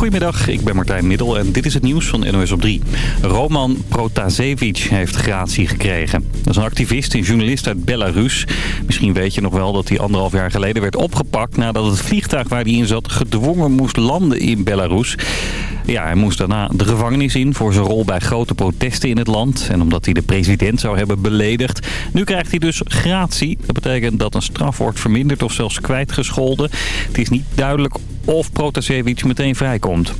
Goedemiddag, ik ben Martijn Middel en dit is het nieuws van NOS op 3. Roman Protasevich heeft gratie gekregen. Dat is een activist en journalist uit Belarus. Misschien weet je nog wel dat hij anderhalf jaar geleden werd opgepakt... nadat het vliegtuig waar hij in zat gedwongen moest landen in Belarus. Ja, hij moest daarna de gevangenis in voor zijn rol bij grote protesten in het land. En omdat hij de president zou hebben beledigd. Nu krijgt hij dus gratie. Dat betekent dat een straf wordt verminderd of zelfs kwijtgescholden. Het is niet duidelijk of Protasevich meteen vrijkomt.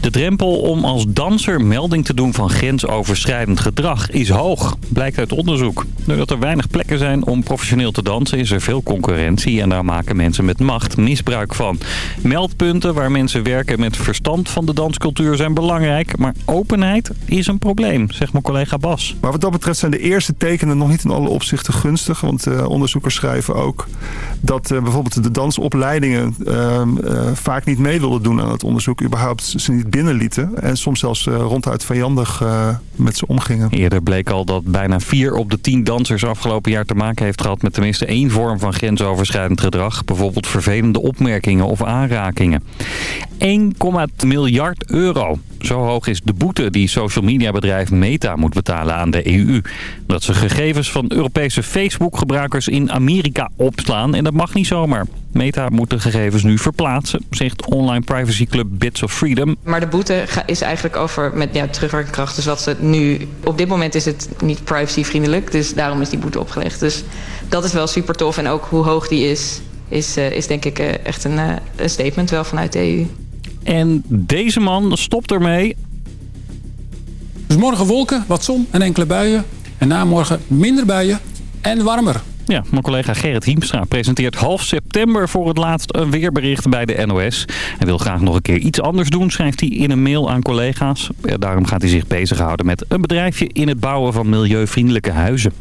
De drempel om als danser melding te doen van grensoverschrijdend gedrag is hoog, blijkt uit onderzoek. Doordat er weinig plekken zijn om professioneel te dansen is er veel concurrentie en daar maken mensen met macht misbruik van. Meldpunten waar mensen werken met verstand van de danscultuur zijn belangrijk, maar openheid is een probleem, zegt mijn collega Bas. Maar wat dat betreft zijn de eerste tekenen nog niet in alle opzichten gunstig, want uh, onderzoekers schrijven ook dat uh, bijvoorbeeld de dansopleidingen uh, vaak niet mee willen doen aan het onderzoek, überhaupt ze niet binnenlieten. En soms zelfs uh, ronduit vijandig uh, met ze omgingen. Eerder bleek al dat bijna vier op de tien dansers afgelopen jaar te maken heeft gehad met tenminste één vorm van grensoverschrijdend gedrag. Bijvoorbeeld vervelende opmerkingen of aanrakingen. 1,1 miljard euro. Zo hoog is de boete die social media bedrijf Meta moet betalen aan de EU. Dat ze gegevens van Europese Facebook-gebruikers in Amerika opslaan en dat mag niet zomaar. Meta moet de gegevens nu verplaatsen, zegt online privacyclub Bits of Freedom. Maar de boete is eigenlijk over met ja, terugwerkende kracht. Dus wat ze nu, op dit moment is het niet privacyvriendelijk, dus daarom is die boete opgelegd. Dus dat is wel super tof en ook hoe hoog die is, is, uh, is denk ik uh, echt uh, een statement wel vanuit de EU. En deze man stopt ermee. Dus morgen wolken, wat zon en enkele buien. En na morgen minder buien en warmer. Ja, mijn collega Gerrit Hiemstra presenteert half september voor het laatst een weerbericht bij de NOS. Hij wil graag nog een keer iets anders doen, schrijft hij in een mail aan collega's. Daarom gaat hij zich bezighouden met een bedrijfje in het bouwen van milieuvriendelijke huizen.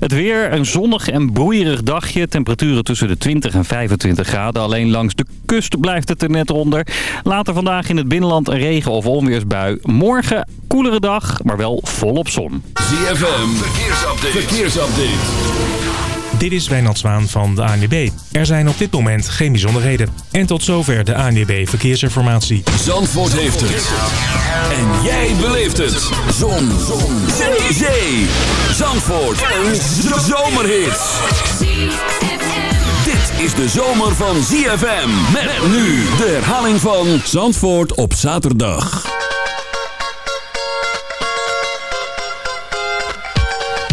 Het weer, een zonnig en broeierig dagje. Temperaturen tussen de 20 en 25 graden. Alleen langs de kust blijft het er net onder. Later vandaag in het binnenland een regen- of onweersbui. Morgen koelere dag, maar wel volop zon. ZFM, verkeersupdate. verkeersupdate. Dit is Wijnald Zwaan van de ANWB. Er zijn op dit moment geen bijzonderheden. En tot zover de ANWB Verkeersinformatie. Zandvoort heeft het. En jij beleeft het. Zon. Zon. Zee. Zee. Zandvoort. Een zomerhit. Dit is de zomer van ZFM. Met nu de herhaling van Zandvoort op zaterdag.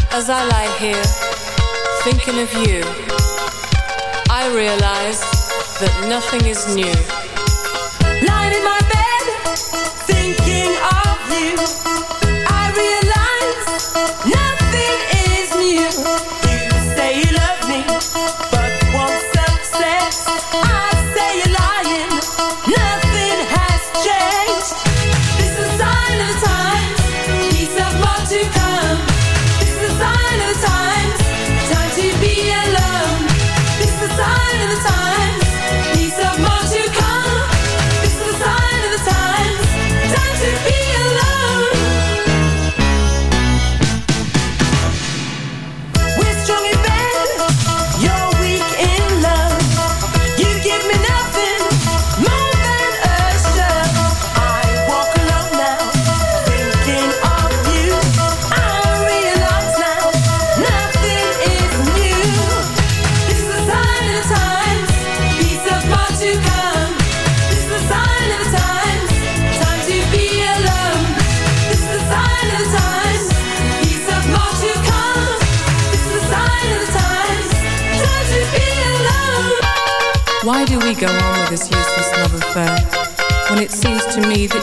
As I lie here. Thinking of you, I realize that nothing is new. Lying in my bed, thinking of you,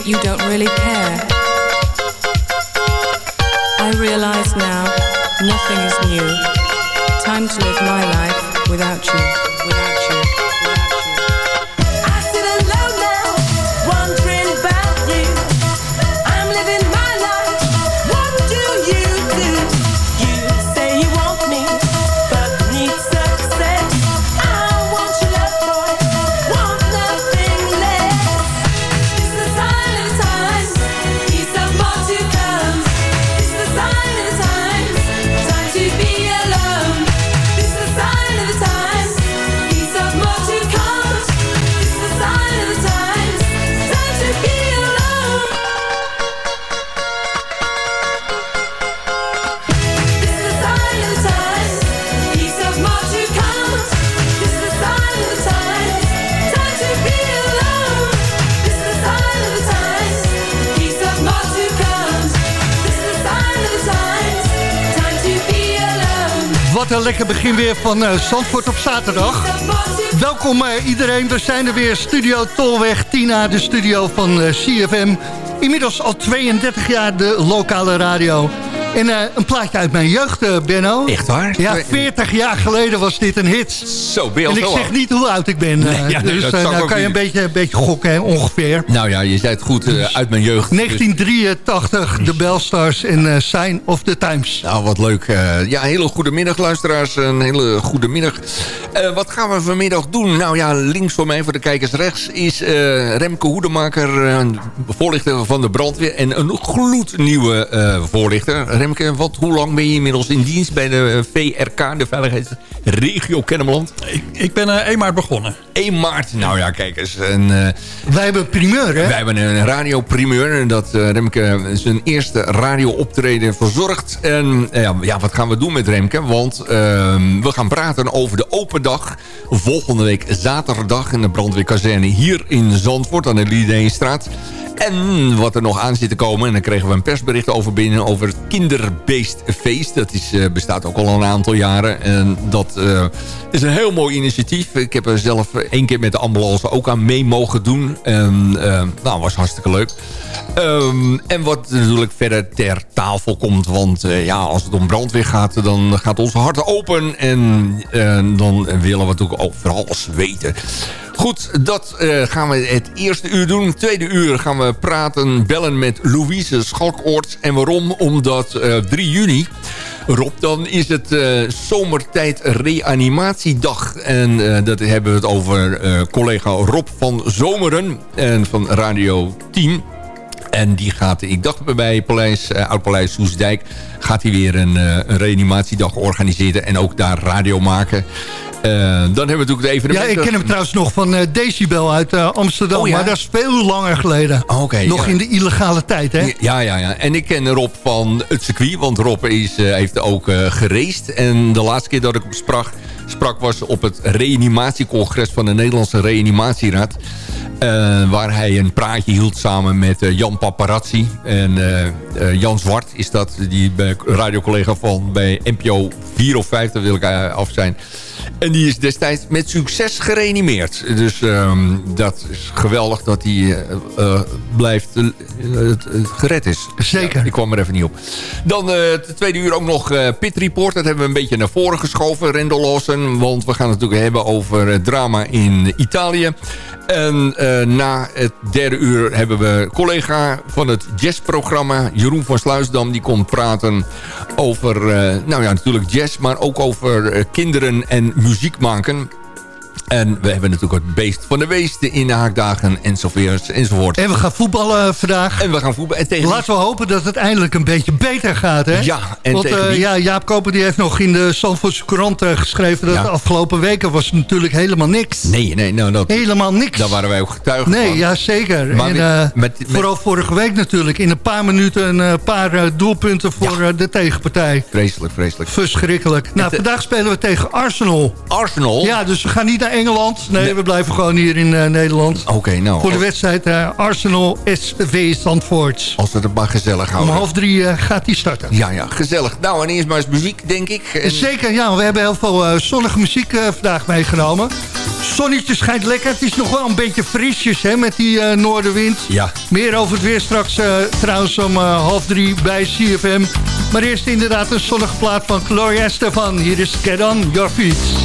you don't really care? Weer van uh, Zandvoort op zaterdag. Welkom uh, iedereen, we zijn er weer. Studio Tolweg, Tina, de studio van uh, CFM. Inmiddels al 32 jaar de lokale radio. En uh, een plaatje uit mijn jeugd, uh, Benno. Echt waar? Ja, 40 jaar geleden was dit een hit. Zo, je En ik zeg niet hoe oud ik ben. Uh, nee, ja, dus nou kan je een beetje, een beetje gokken, hè, ongeveer. Nou ja, je zei het goed, uit mijn jeugd. 1983, dus. de Belstars en Sign of the Times. Nou, wat leuk. ja, hele goede middag, luisteraars. Een hele goede middag. wat gaan we vanmiddag doen? Nou ja, links voor mij, voor de kijkers rechts... is Remke Hoedemaker, voorlichter van de brandweer... en een gloednieuwe voorlichter Remke, wat, hoe lang ben je inmiddels in dienst bij de eh, VRK, de Veiligheidsregio Kennemerland? Ik, ik ben uh, eh, 1 maart begonnen. 1 maart, nou ja, kijk eens. En, uh, wij hebben primeur, hè? Wij hebben een radioprimeur. Dat uh, Remke zijn eerste radiooptreden verzorgt. En ja, wat gaan we doen met Remke? Want ehm, we gaan praten over de open dag. Volgende week zaterdag in de brandweerkazerne hier in Zandvoort aan de Liedeenstraat. En wat er nog aan zit te komen, en dan kregen we een persbericht over binnen... over het kinderbeestfeest. Dat is, uh, bestaat ook al een aantal jaren. En dat uh, is een heel mooi initiatief. Ik heb er zelf één keer met de ambulance ook aan mee mogen doen. En uh, nou, was hartstikke leuk. Um, en wat natuurlijk verder ter tafel komt. Want ja, als het om brandweer gaat, dan gaat ons hart open. En dan willen we natuurlijk ook vooral weten... Goed, dat uh, gaan we het eerste uur doen. Het tweede uur gaan we praten, bellen met Louise Schalkoort. En waarom? Omdat uh, 3 juni... Rob, dan is het uh, zomertijd reanimatiedag. En dat hebben we het over collega Rob van Zomeren en van Radio 10. En die gaat, ik dacht bij Paleis, uh, Oud-Paleis Soesdijk... gaat hij weer een, uh, een reanimatiedag organiseren en ook daar radio maken. Uh, dan hebben we natuurlijk evenementen. Ja, ik ken hem trouwens nog van Decibel uit Amsterdam. Oh, ja? Maar dat is veel langer geleden. Oh, okay, nog ja. in de illegale tijd, hè? Ja, ja, ja. En ik ken Rob van het circuit. Want Rob is, heeft ook gereest. En de laatste keer dat ik hem sprak, sprak was op het reanimatiecongres van de Nederlandse Reanimatieraad. Uh, waar hij een praatje hield samen met uh, Jan Paparazzi. En uh, Jan Zwart is dat, die radiocollega van bij NPO 4 of 5, daar wil ik af zijn. En die is destijds met succes gereanimeerd. Dus um, dat is geweldig dat hij uh, uh, blijft uh, gered is. Zeker. Ja, ik kwam er even niet op. Dan de tweede uur ook nog Pit Report. Dat hebben we een beetje naar voren geschoven. Rendel Lawson. Want we gaan het natuurlijk hebben over het drama in Italië. En na het derde uur hebben we collega van het jazzprogramma... Jeroen van Sluisdam. Die komt praten over, nou ja, natuurlijk jazz. Maar ook over kinderen en muziek maken. En we hebben natuurlijk het beest van de weesten in de haakdagen enzovoort. enzovoort. En we gaan voetballen vandaag. En we gaan voetballen. Tegen... Laten we hopen dat het eindelijk een beetje beter gaat. Hè? Ja, en Want uh, ja, Jaap Koper die heeft nog in de Zandvoortse Courant uh, geschreven... dat ja. de afgelopen weken was natuurlijk helemaal niks. Nee, nee, nou, dat, helemaal niks. Daar waren wij ook getuigen nee, van. Nee, ja, zeker. Maar en, uh, met, met, vooral vorige week natuurlijk. In een paar minuten een paar doelpunten voor ja. de tegenpartij. Vreselijk, vreselijk. Verschrikkelijk. Nou, vandaag spelen we tegen Arsenal. Arsenal? Ja, dus we gaan niet naar Engeland. Nee, nee. we blijven gewoon hier in uh, Nederland. Oké, okay, nou. Voor de wedstrijd uh, Arsenal SV Zandvoort. Als we het maar gezellig houden. Om half drie uh, gaat die starten. Ja, ja, gezellig. Nou, en eerst maar eens muziek, denk ik. En... Zeker, ja. We hebben heel veel zonnige muziek vandaag meegenomen. Zonnetje schijnt lekker. Het is nog wel een beetje frisjes hè, met die noordenwind. Ja. Meer over het weer straks trouwens om half drie bij CFM. Maar eerst inderdaad een zonnige plaat van Gloria Stefan. Hier is Get On Your Feet.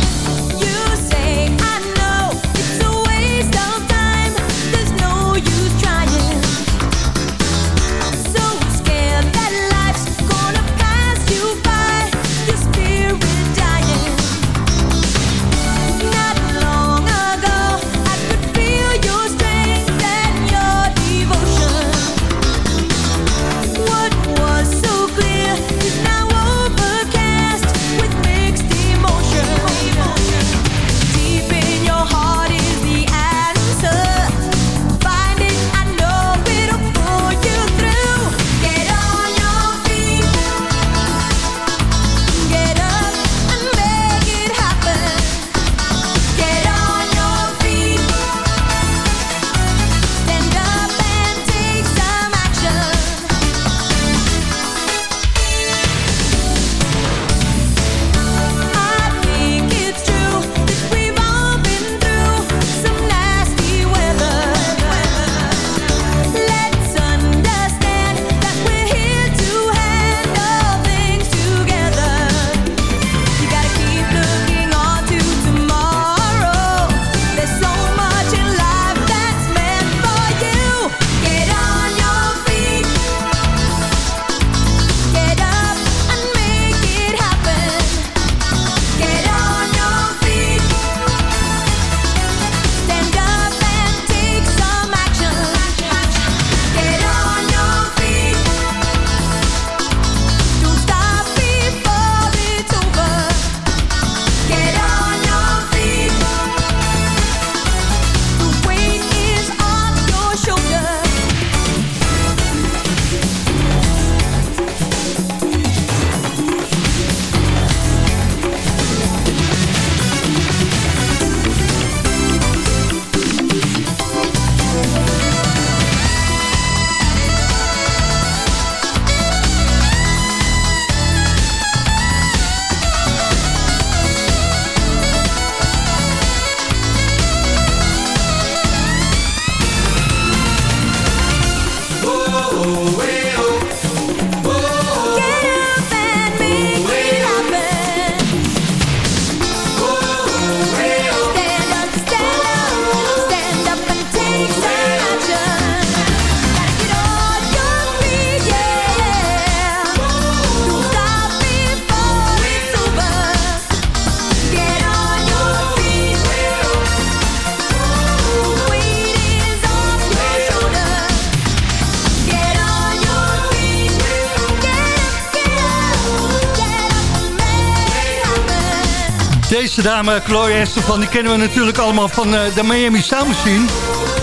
Dame, Chloe Estefan, die kennen we natuurlijk allemaal van uh, de Miami Sound Machine.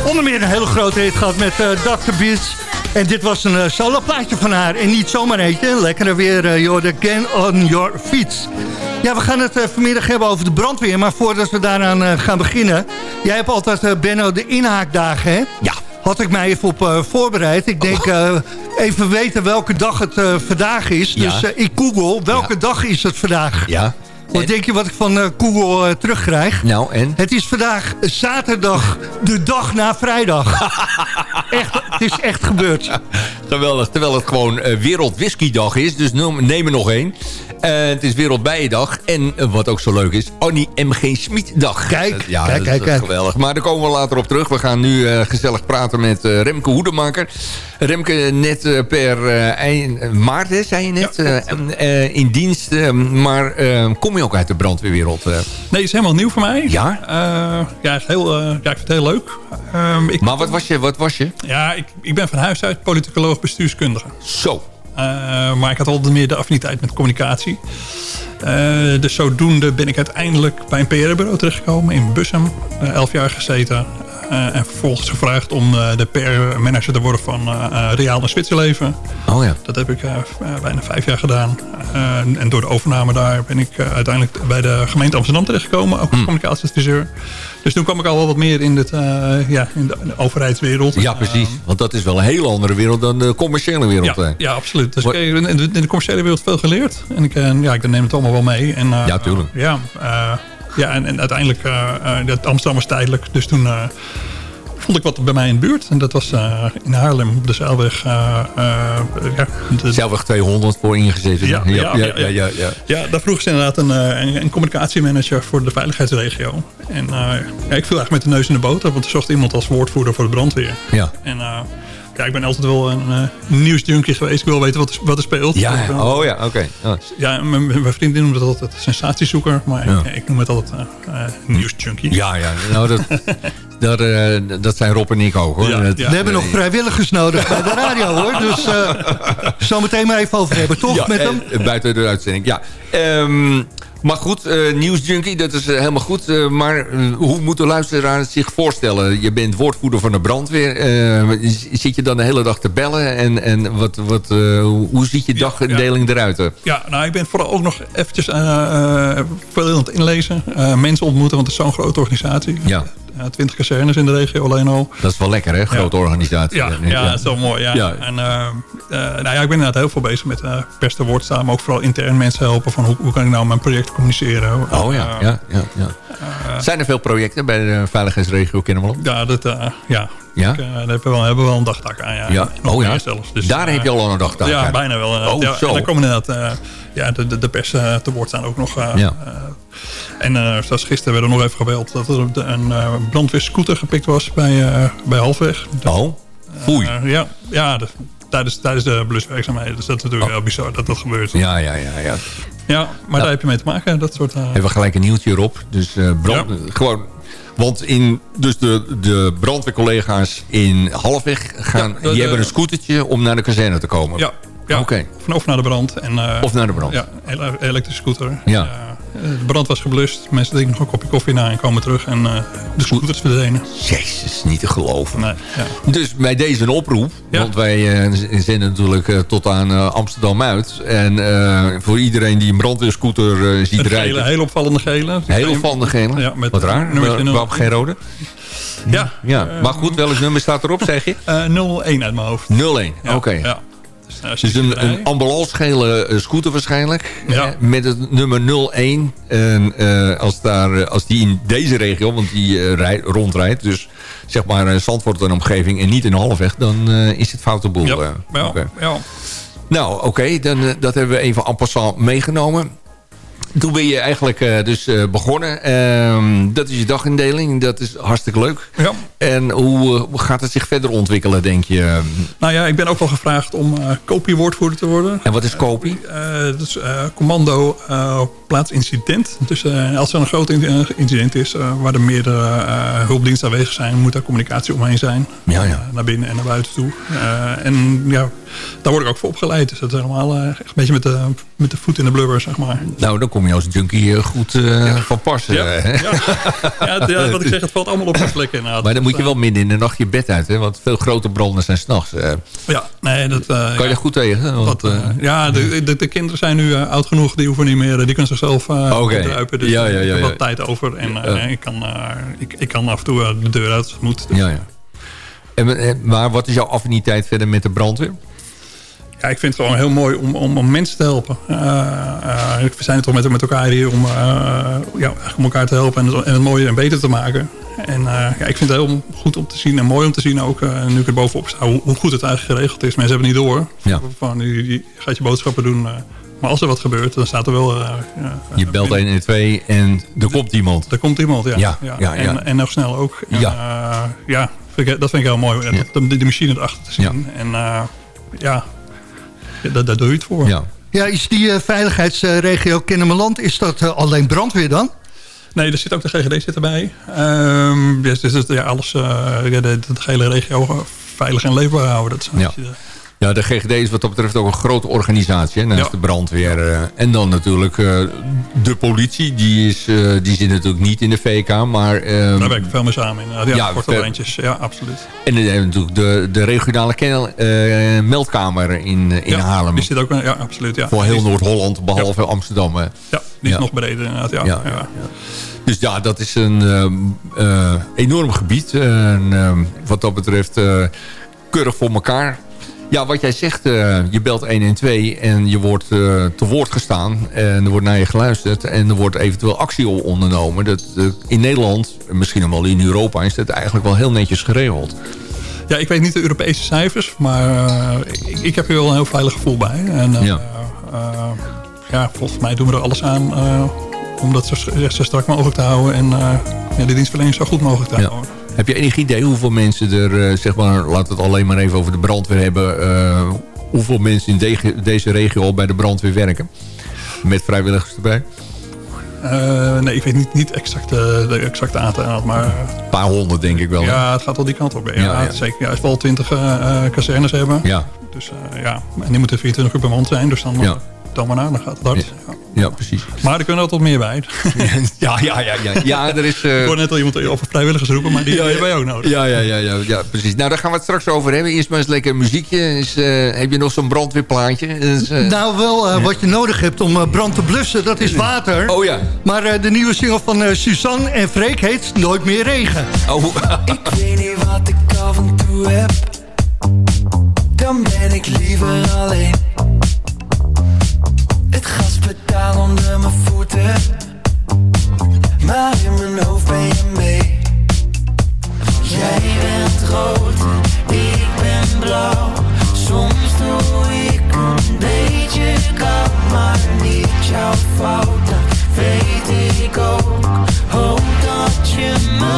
Onder meer een hele grote hit gehad met uh, Dr. Beats. En dit was een uh, solo plaatje van haar. En niet zomaar eentje. Lekker weer, Jordan, again on your feet. Ja, we gaan het vanmiddag hebben over de brandweer. Maar voordat we daaraan gaan beginnen... Jij hebt altijd, Benno, de inhaakdagen, hè? Ja. Had ik mij even op voorbereid. Ik denk, even weten welke dag het vandaag is. Dus ik google, welke ja. dag is het vandaag? Ja. Wat denk je wat ik van uh, Google uh, terugkrijg? Nou, en? Het is vandaag zaterdag, de dag na vrijdag. echt, het is echt gebeurd. Geweldig, terwijl het gewoon uh, Wereld Whiskydag is. Dus neem er nog één. het is Wereldbijendag. En wat ook zo leuk is, Annie M.G. Smit-dag. Kijk, ja, kijk, dat, kijk, dat is geweldig. Maar daar komen we later op terug. We gaan nu gezellig praten met Remke Hoedemaker. Remke, net per eind maart, hè, zei je net, ja, in dienst. maar kom je ook uit de brandweerwereld? Nee, is helemaal nieuw voor mij. Ja? Uh, ja, heel, uh, ja, ik vind het heel leuk. Um, ik, maar wat was je? Wat was je? Ja, ik, ik ben van huis uit politicoloog bestuurskundige. Zo. Uh, maar ik had altijd meer de affiniteit met communicatie. dus zodoende ben ik uiteindelijk bij een PR-bureau terechtgekomen in Bussum. elf jaar gezeten. Uh, en vervolgens gevraagd om uh, de PR-manager te worden van uh, Reaal en Zwitserleven. Oh ja. Dat heb ik bijna vijf jaar gedaan. en door de overname daar ben ik uiteindelijk bij de gemeente Amsterdam terechtgekomen. Ook als mm. communicatieadviseur. Dus toen kwam ik al wel wat meer in, het, ja, in, de, in, de, overheidswereld. Ja, precies. Want dat is wel een hele andere wereld dan de commerciële wereld. Ja, ja absoluut. Dus ik heb in de, in de commerciële wereld veel geleerd. En ik, ja, ik neem het allemaal wel mee. En, ja, tuurlijk. ja, ja, en, en uiteindelijk, uh, Amsterdam was tijdelijk. Dus toen uh, vond ik wat bij mij in de buurt. En dat was uh, in Haarlem op de Zeilweg. ja, de... Zeilweg 200 voor ingezeten. Ja, ja, ja, ja, ja, ja. ja daar vroeg ze inderdaad een, een, een, communicatiemanager voor de veiligheidsregio. En ja, ik viel eigenlijk met de neus in de boter. Want er zocht iemand als woordvoerder voor de brandweer. Ja. En ja, ik ben altijd wel een uh, nieuwsjunkie geweest. Ik wil weten wat, wat er speelt. Ja, ja. oh ja, oké. Okay. Ja, mijn, mijn vriendin noemt het altijd sensatiezoeker. Maar ja. ik, ik, noem het altijd uh, nieuwsjunkie. Ja, ja. Nou, dat, dat, uh, dat zijn Rob en ik ook, hoor. Ja, dat, We hebben nog vrijwilligers nodig bij de radio, hoor. Dus zo meteen maar even over hebben, toch? met hem? Buiten de uitzending, ja. Um, maar goed, uh, nieuwsjunkie, dat is uh, helemaal goed. Uh, maar hoe moet de luisteraar zich voorstellen? Je bent woordvoerder van de brandweer. zit je dan de hele dag te bellen? En, en wat, wat, hoe ziet je ja, ja. eruit? Ja, nou, ik ben vooral ook nog eventjes veel aan het inlezen. mensen ontmoeten, want het is zo'n grote organisatie. Ja. 20 kazernes in de regio alleen al. Dat is wel lekker, hè? Grote ja. organisatie. Ja, ja, dat is wel mooi. Ja. En, uh, uh, nou ja, ik ben inderdaad heel veel bezig met uh, pers te woord staan. Maar ook vooral intern mensen helpen. Van hoe, hoe kan ik nou mijn project communiceren? Oh ja, ja, ja. ja. Zijn er veel projecten bij de veiligheidsregio Kennemerland? Ja, dat, ja. Ja? Ik, daar hebben we, wel, hebben we wel een dagtaak aan. Ja. ja. Oh ja? Zelfs. Dus, daar heb je al een dagtaak ja, aan? Ja, bijna wel. Oh, zo. En dan komen inderdaad ja, de, de, de pers te woord staan ook nog. ja. En uh, zoals gisteren werden we nog even gebeld dat er een uh, brandweerscooter gepikt was bij, uh, bij Halfweg. Oh, foei. ja, ja de, tijdens, tijdens de bluswerkzaamheden. Dus dat is natuurlijk oh. heel bizar dat dat gebeurt. Ja, ja, ja. Ja, ja maar nou, daar heb je mee te maken. Dat soort, Hebben we gelijk een nieuwtje erop. Dus brand, ja. gewoon... Want in, dus de, de brandweercollega's in Halfweg gaan, ja, de, die hebben een scootertje om naar de kazerne te komen. Ja, ja. Okay. of naar de brand. En, of naar de brand. Ja, elektrische scooter. Ja. De brand was geblust. Mensen drinken nog een kopje koffie na en komen terug. En uh, de scooters verdwenen. Jezus, niet te geloven. Nee, ja. Dus bij deze een oproep. Ja. Want wij uh, zenden natuurlijk uh, tot aan Amsterdam uit. En voor iedereen die een brandweerscooter ziet rijden. Gele, heel opvallende gele. Heel opvallende gele. Ja, met Wat raar. Waarom geen rode? Ja. ja. Maar goed, welk nummer staat erop, zeg je? 01 uit mijn hoofd. 01, oké. Okay. Ja. Dus, dus een, een ambulancegele scooter waarschijnlijk. Ja. Met het nummer 01. En uh, als, daar, als die in deze regio, want die uh, rij, rondrijdt... dus zeg maar Zandvoort en omgeving en niet in Halfweg... dan is het foute boel. Ja, ja, okay. ja. Nou, oké. Okay, dan dat hebben we even en passant meegenomen. Toen ben je eigenlijk uh, dus uh, begonnen. Uh, dat is je dagindeling. Dat is hartstikke leuk. Ja. En hoe, hoe gaat het zich verder ontwikkelen, denk je? Nou ja, ik ben ook wel gevraagd om kopiewoordvoerder te worden. En wat is kopie? dat is commando noodplaatsincident. Dus uh, als er een groot incident is uh, waar er meerdere hulpdiensten aanwezig zijn, moet daar communicatie omheen zijn. Ja, ja. naar binnen en naar buiten toe. en ja, daar word ik ook voor opgeleid. Dus dat is helemaal echt een beetje met de, met de voet in de blubber, zeg maar. Nou, dan kom je als junkie goed ja. van pas. Ja, ja. ja, wat ik zeg, het valt allemaal op de plek inderdaad. Maar dan moet je wel midden in de nacht je bed uit, hè? want veel grote branden zijn s'nachts. ja, nee, dat... kan je er goed tegen? Want, ja, de, de, de, kinderen zijn nu oud genoeg, die hoeven niet meer, die kunnen zichzelf uh, okay. druipen. Dus ja, ja, ja, ik heb wat tijd over en uh, ik, kan, uh, ik, ik kan af en toe de deur uit als het moet. Dus. Ja, ja. En, maar wat is jouw affiniteit verder met de brandweer? Ja, ik vind het gewoon heel mooi om, om, om mensen te helpen. we zijn het toch met, met elkaar hier om, ja, om elkaar te helpen en, en het mooier en beter te maken. En ja, ik vind het heel goed om te zien en mooi om te zien ook, nu ik er bovenop sta, hoe, hoe, goed het eigenlijk geregeld is. Mensen hebben het niet door. Ja. Van, je, je gaat je boodschappen doen maar als er wat gebeurt, dan staat er wel... Uh, je belt 112 en er komt iemand. Er komt iemand, ja. ja, ja. ja en, en, nog snel ook. En, ja. Uh, ja, vind ik, dat vind ik heel mooi. Ja. De, de, machine erachter te zien. En uh, ja, daar, daar doe je het voor. Ja, ja is die veiligheidsregio Kennemerland, is dat alleen brandweer dan? Nee, er zit ook de GGD zit erbij. Um, dus, dus, ja, alles, de, de, de, hele regio veilig en leefbaar houden. Dat is ja. Ja, de GGD is wat dat betreft ook een grote organisatie. Hè, naast ja. de brandweer. Uh, en dan natuurlijk uh, de politie. Die, is, uh, die zit natuurlijk niet in de VK. Maar, Daar werken we veel mee samen in. Ja, ja korte lijntjes. Ja, absoluut. En dan hebben natuurlijk de, de regionale kennel, meldkamer in, in ja, Haarlem. Die zit ook, ja, absoluut. Ja. Voor heel Noord-Holland, behalve Amsterdam. Hè. Ja, die is nog breder inderdaad. Ja. Dus ja, dat is een enorm gebied. En, wat dat betreft keurig voor elkaar. Ja, wat jij zegt, uh, je belt 112 en je wordt uh, te woord gestaan. En er wordt naar je geluisterd en er wordt eventueel actie ondernomen. Dat, uh, in Nederland, misschien wel in Europa, is dat eigenlijk wel heel netjes geregeld. Ja, ik weet niet de Europese cijfers, maar ik, ik, heb hier wel een heel veilig gevoel bij. En, ja. ja, volgens mij doen we er alles aan om dat zo, zo strak mogelijk te houden. En ja, de dienstverlening zo goed mogelijk te ja. Heb je enig idee hoeveel mensen er, uh, zeg maar, laten we het alleen maar even over de brandweer hebben. Uh, hoeveel mensen in de, deze regio al bij de brandweer werken? Met vrijwilligers erbij? Uh, nee, ik weet niet, niet exact de, de exacte aantal, maar... Een paar honderd denk ik wel. Ja, het gaat wel die kant op. Ja, ja, ja. Zeker. Ja, als we al twintig kazernes hebben. Ja. Dus ja, en die moeten 24 uur per maand zijn, dus dan... Ja. Dan maar naar, dan gaat het hard. Ja, ja precies. Maar er kunnen er tot meer bij. ja, ja, ja, ja. ja er is, uh... Ik hoor net al iemand over vrijwilligers roepen, maar die ja, hebben wij ook nodig. Ja, ja, ja, ja, ja, precies. Nou, daar gaan we het straks over hebben. Eerst maar eens lekker muziekje. Is, uh, heb je nog zo'n brandweerplaatje? Is, uh... Nou, wel wat je nodig hebt om brand te blussen, dat is water. Oh ja. Maar de nieuwe single van Suzanne en Freek heet Nooit meer regen. Oh. ik weet niet wat ik af en toe heb. Dan ben ik liever alleen. Het gaspedaal onder mijn voeten. Maar in mijn hoofd ben je mee. Jij bent rood, ik ben blauw. Soms doe ik een beetje koud Maar niet jouw fout, dat weet ik ook. Hoop dat je me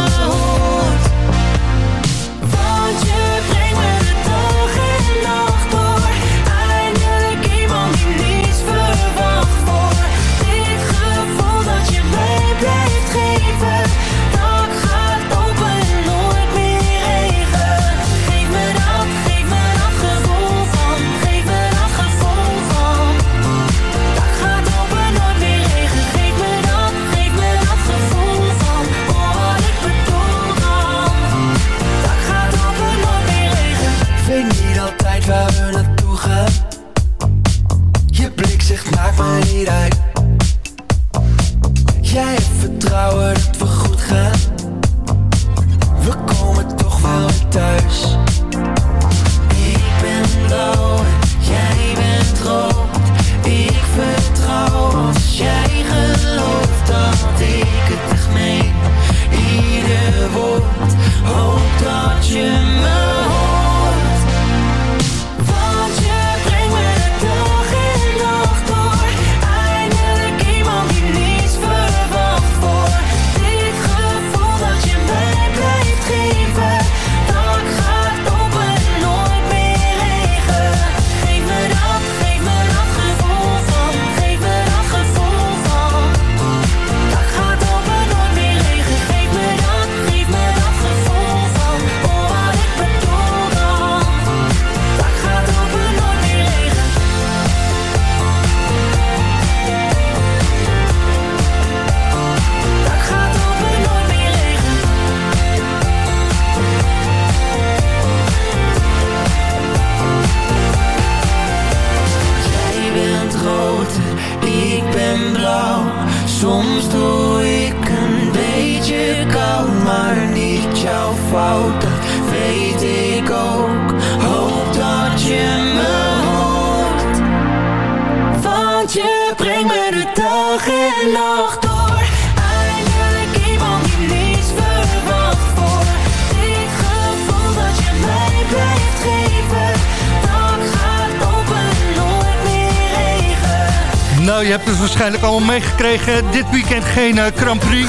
waarschijnlijk allemaal meegekregen. Dit weekend geen eh, Grand Prix.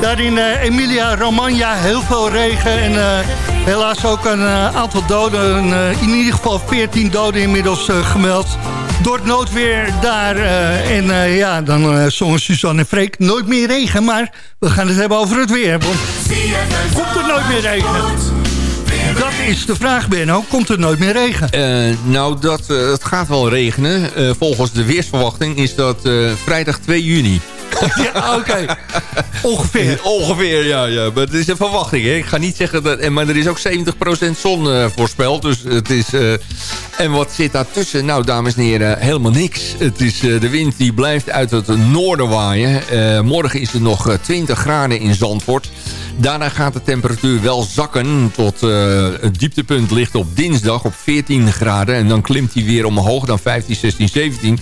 Daar in eh, Emilia Romagna heel veel regen. En eh, helaas ook een aantal doden. in ieder geval 14 doden inmiddels gemeld. Door het noodweer daar. en ja, dan zongen Suzanne en Freek nooit meer regen. Maar we gaan het hebben over het weer. Want komt er nooit meer regen? Dat is de vraag, Benno. Komt er nooit meer regen? Eh, nou, dat, eh, het gaat wel regenen. Eh, volgens de weersverwachting is dat vrijdag 2 juni. ja, oké. Ongeveer. Ongeveer, ja. ja. Maar het is een verwachting. Hè. Ik ga niet zeggen dat... en- Maar er is ook 70% zon voorspeld. Dus het is... en wat zit daartussen? Nou, dames en heren, helemaal niks. Het is, de wind die blijft uit het noorden waaien. Morgen is het nog eh, 20 graden in Zandvoort. Daarna gaat de temperatuur wel zakken. Tot eh, het dieptepunt ligt op dinsdag op 14 graden. En dan klimt hij weer omhoog dan 15, 16, 17.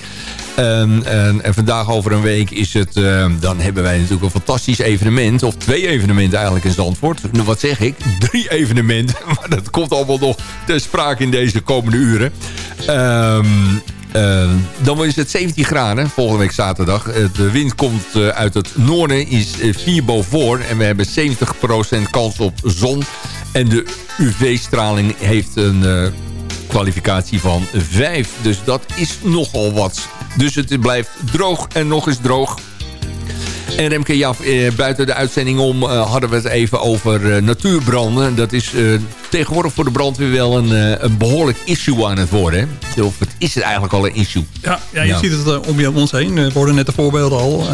En, en, vandaag over een week is het... eh, dan hebben wij natuurlijk een fantastisch evenement. Of twee evenementen eigenlijk in Zandvoort. Nou, wat zeg ik? Drie evenementen. Maar dat komt allemaal nog ter sprake in deze komende uren. Ehm, eh, dan is het 17 graden volgende week zaterdag. Eh, de wind komt eh, uit het noorden, is eh, 4 boven. En we hebben 70% kans op zon. En de UV-straling heeft een kwalificatie van 5. Dus dat is nogal wat. Dus het blijft droog en nog eens droog. En Remke, ja, eh, buiten de uitzending om eh, hadden we het even over eh, natuurbranden. Dat is tegenwoordig voor de brandweer wel een, een behoorlijk issue aan het worden. Hè? Of het is het eigenlijk al een issue. Ja, ja je Ja. ziet het om je ons heen. Er worden net de voorbeelden al.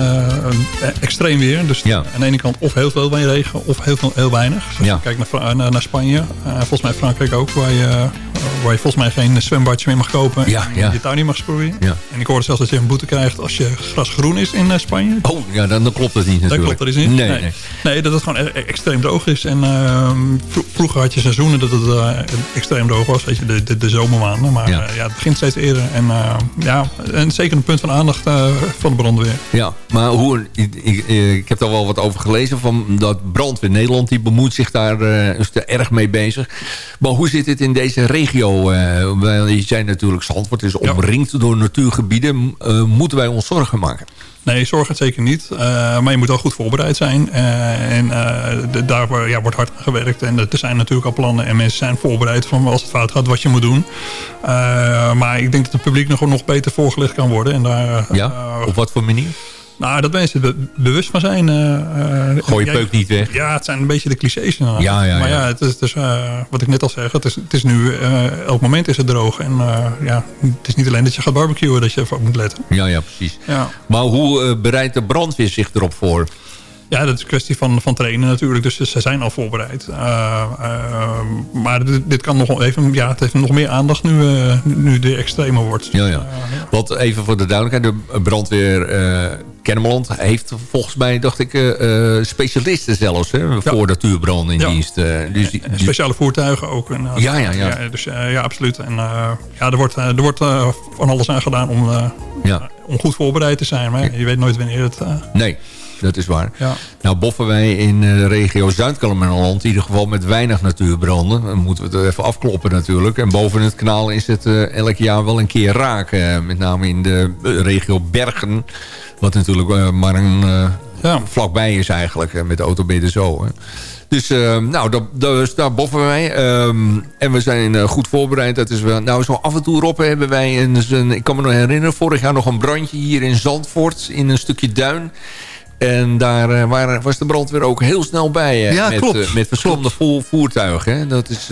extreem weer. Dus aan de ene kant of heel veel regen of heel, veel, heel weinig. Dus Ja. kijkt naar, naar, naar Spanje. volgens mij Frankrijk ook. Waar je, waar je volgens mij geen zwembadje meer mag kopen. Ja, en ja. je tuin niet mag sproeien. Ja. En ik hoorde zelfs dat je een boete krijgt als je gras groen is in eh, Spanje. Oh, ja, dan, dan klopt het niet Dat natuurlijk. klopt er eens niet. Nee, nee. nee. Nee, dat het gewoon e- e- extreem droog is. En ehm, vro- vroeger had je seizoenen dat het eh, extreem droog was. Weet je, de, de, de zomermaanden. Maar Ja. ja. het begint steeds eerder. En, eh, ja, en zeker een punt van aandacht eh, van de brandweer. Ja, maar hoe, ik, ik, ik heb daar wel wat over gelezen. Van dat brandweer Nederland die bemoeit zich daar eh, is er erg mee bezig. Maar hoe zit het in deze regio? Eh wij- je zei natuurlijk, Zandvoort is omringd door natuurgebieden. Eh, moeten wij ons zorgen maken? Nee, zorg het zeker niet. Eh, maar je moet wel goed voorbereid zijn. En de- daar ja, wordt hard aan gewerkt. En er zijn natuurlijk al plannen en mensen zijn voorbereid van als het fout gaat wat je moet doen. Maar ik denk dat het publiek nog, nog beter voorgelegd kan worden. En daar, Ja, op wat voor manier? Nou, dat mensen er be- bewust van zijn. eh, eh, Gooi je peuk niet weg. Ja, het zijn een beetje de clichés. Ja, ja, maar ja. ja, het is, eh, wat ik net al zeg, het is, het is nu, elk moment is het droog. En ja, het is niet alleen dat je gaat barbecuen dat je ervoor moet letten. Ja, ja, precies. Ja. Maar hoe bereidt de brandweer zich erop voor? Ja, dat is een kwestie van, van trainen natuurlijk. Dus ze zijn al voorbereid. Maar dit, dit kan nog even, ja, het heeft nog meer aandacht nu, eh, nu de extremer wordt. Ja, ja. Want even voor de duidelijkheid, de brandweer eh Kennemerland heeft volgens mij, dacht ik, eh, specialisten zelfs hè, voor natuurbranden in Ja. dienst. eh, dus die, die- Speciale voertuigen ook. En, eh, Ja, ja, ja. dus ja, absoluut. En ja, er wordt, er wordt van alles aan gedaan om, Ja. om goed voorbereid te zijn. Maar je weet nooit wanneer het... Nee, dat is waar. Ja. Nou boffen wij in eh, de regio Zuid-Kennemerland in ieder geval met weinig natuurbranden. Dan moeten we het even afkloppen natuurlijk. En boven het kanaal is het eh, elk jaar wel een keer raak. eh, met name in de regio Bergen. Wat natuurlijk maar een eh, vlakbij is eigenlijk. met de auto ben je er zo. Hè. Dus nou, dat, dus daar boffen wij. Ehm, en we zijn goed voorbereid. Dat is wel, nou, zo af en toe Rob, hebben wij... Een, een, ik kan me nog herinneren, vorig jaar nog een brandje hier in Zandvoort. In een stukje duin. En daar eh, waren, was de brandweer ook heel snel bij. eh, Ja, met, klopt. eh, met verschillende vo- voertuigen. Hè. Dat is,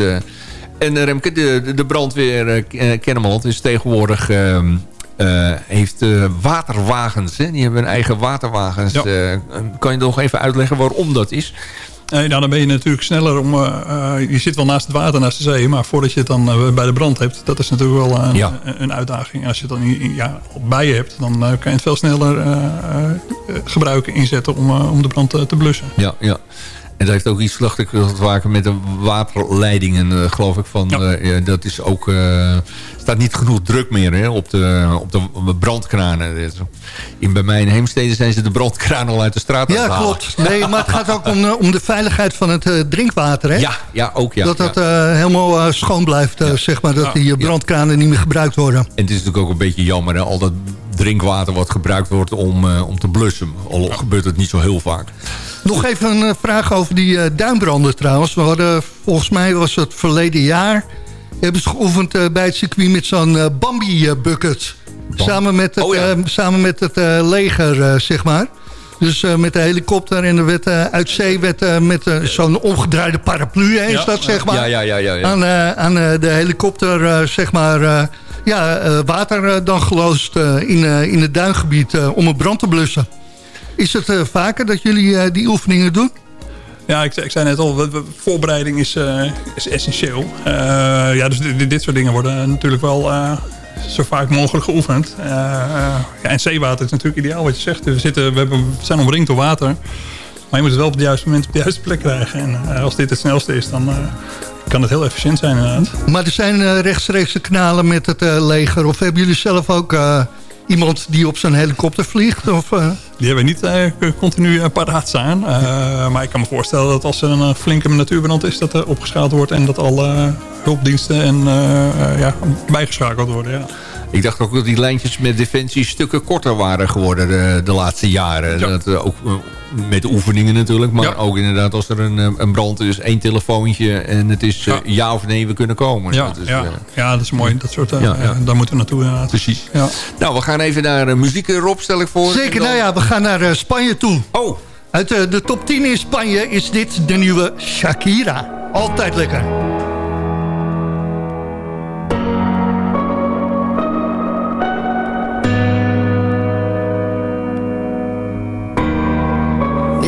en Remke, de, de, brandweer eh, Kennemerland is tegenwoordig... ehm, eh, heeft waterwagens. Hè? Die hebben hun eigen waterwagens. Ja. Kan je nog even uitleggen waarom dat is? Nee, nou, dan ben je natuurlijk sneller om... eh, eh, je zit wel naast het water, naast de zee. Maar voordat je het dan eh, bij de brand hebt... dat is natuurlijk wel een, Ja. een, uitdaging. En als je het dan ja, bij je hebt... dan kan je het veel sneller gebruiken, inzetten... om, om de brand te blussen. Ja, ja. En dat heeft ook iets slachtig te maken met de waterleidingen, geloof ik. Van, ja, dat is ook, staat niet genoeg druk meer hè, op, de, op de brandkranen. In, bij mij in Heemstede zijn ze de brandkranen al uit de straat Ja, klopt. Nee, maar het gaat ook om, eh, om de veiligheid van het eh, drinkwater, hè? Ja, ja, ook ja. dat dat ja. eh, helemaal schoon blijft, zeg maar. Dat die brandkranen niet meer gebruikt worden. En het is natuurlijk ook een beetje jammer, hè, al dat drinkwater wat gebruikt wordt om, om te blussen. Al gebeurt het niet zo heel vaak. Nog even een vraag over die duinbranden trouwens. We hadden, volgens mij was het verleden jaar... hebben ze geoefend eh, bij het circuit met zo'n eh, Bambi-bucket. Samen met het, Oh ja. eh, samen met het eh, leger, eh, zeg maar. Dus eh, met de helikopter en eh, uit zee werd, eh, met eh, zo'n omgedraaide paraplu, hè, is Ja, dat zeg maar? Ja, ja, ja. ja. Aan, eh, aan eh, de helikopter, eh, zeg maar, eh, ja, eh, water eh, dan geloosd eh, in, eh, in het duingebied eh, om een brand te blussen. Is het eh, vaker dat jullie eh, die oefeningen doen? Ja, ik, ik zei net al, voorbereiding is, eh, is essentieel. Eh, ja, dus dit, soort dingen worden natuurlijk wel eh, zo vaak mogelijk geoefend. Ja, en zeewater is natuurlijk ideaal wat je zegt. We, zitten, we, hebben, zijn omringd door water. Maar je moet het wel op het juiste moment op de juiste plek krijgen. En als dit het snelste is, dan kan het heel efficiënt zijn inderdaad. Maar er zijn rechtstreekse kanalen met het leger. Of hebben jullie zelf ook iemand die op zo'n helikopter vliegt? Of, eh? Die hebben niet eh, continu eh, paraat staan. Maar ik kan me voorstellen dat als er een flinke natuurbrand is... dat er opgeschaald wordt en dat alle hulpdiensten en, ja, bijgeschakeld worden. Ik dacht ook dat die lijntjes met Defensie stukken korter waren geworden de, de laatste jaren. Ja. Dat, eh, ook eh, met de oefeningen natuurlijk. Maar Ja. ook inderdaad als er een, eh, een brand is, één telefoontje. En het is eh, Ja. ja. of nee, we kunnen komen. Ja, dat is, ja. eh, ja, dat is mooi. Dat soort, eh, Ja, ja. eh, daar moeten we naartoe inderdaad. precies. Ja. Nou, we gaan even naar eh, muziek erop, stel ik voor. Zeker, dan- nou ja, we gaan naar eh, Spanje toe. Oh, Uit eh, de top 10 in Spanje is dit de nieuwe Shakira. Altijd lekker.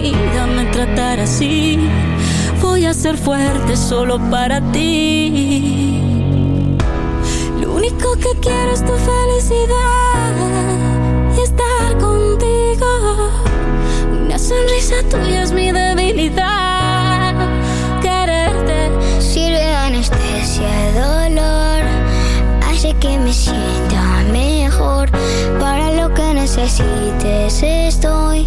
Vida me tratara así, voy a ser fuerte solo para ti. Lo único que quiero es tu felicidad y estar contigo. Una sonrisa tuya es mi debilidad. Quererte Sirve de anestesia dolor, hace que me sienta mejor. Para lo que necesites estoy,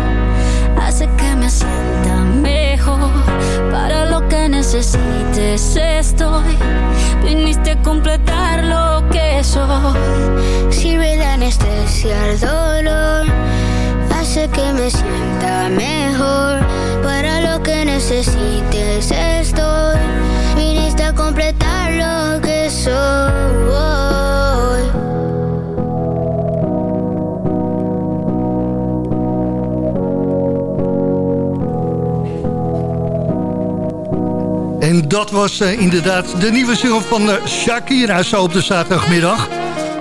Necesites estoy. Viniste a completar lo que soy. Sirve de anestesia al dolor, hace que me sienta mejor. Para lo que necesites estoy, viniste a completar lo que soy. Dat was eh, inderdaad de nieuwe single van eh, Shakira zo op de zaterdagmiddag.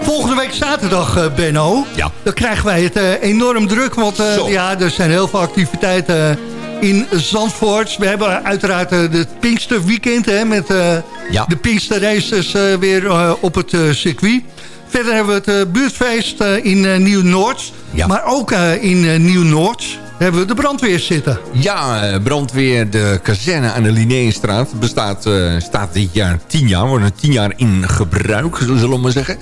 Volgende week zaterdag, eh, Benno. Ja. Dan krijgen wij het enorm druk. Want ja, er zijn heel veel activiteiten in Zandvoort. We hebben uiteraard het Pinksterweekend hè, met uh, ja. de Pinkster Races uh, weer op het circuit. Verder hebben we het buurtfeest in Nieuw-Noord. Ja. Maar ook in Nieuw-Noord hebben we de brandweer zitten. Ja, brandweer de kazerne aan de Linnéestraat bestaat staat dit jaar tien jaar. Wordt er tien jaar in gebruik, zullen we maar zeggen.